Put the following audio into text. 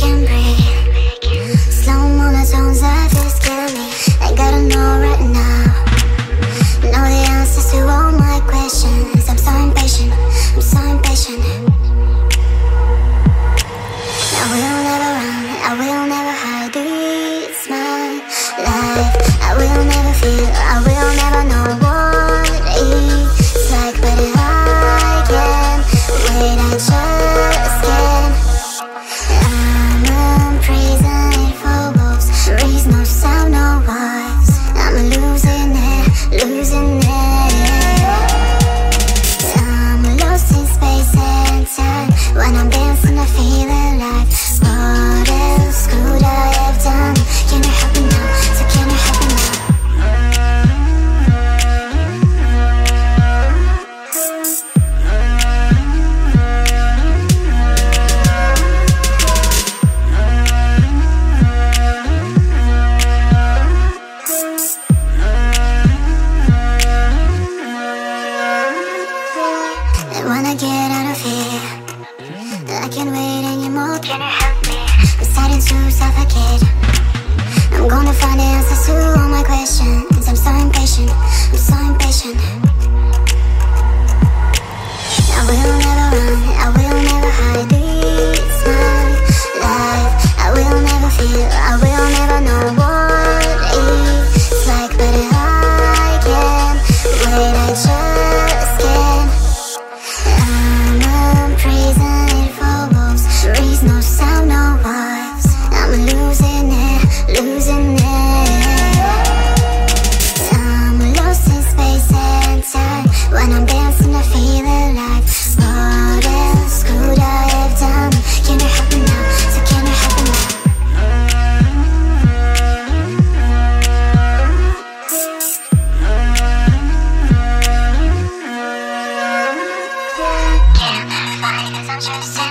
can breathe can't wait anymore? Can you help me? I'm starting to suffocate. I'm gonna find the answers to all my questions. just